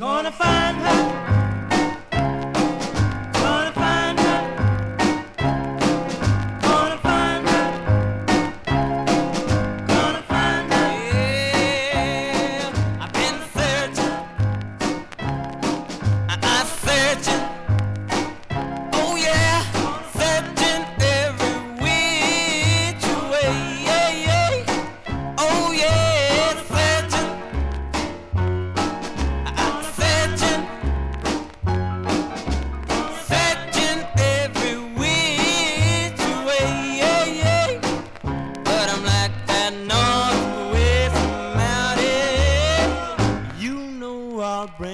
Gonna find her.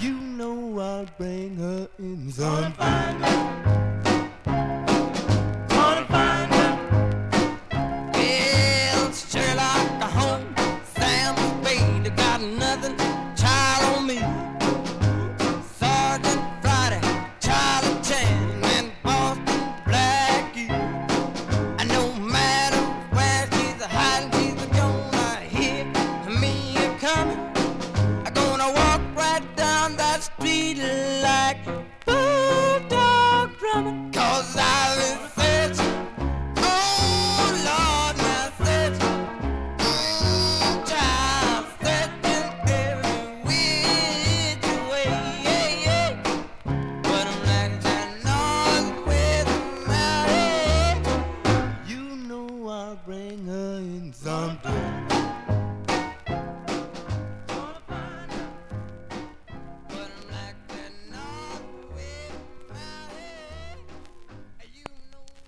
You know I'll bring her in some. speed like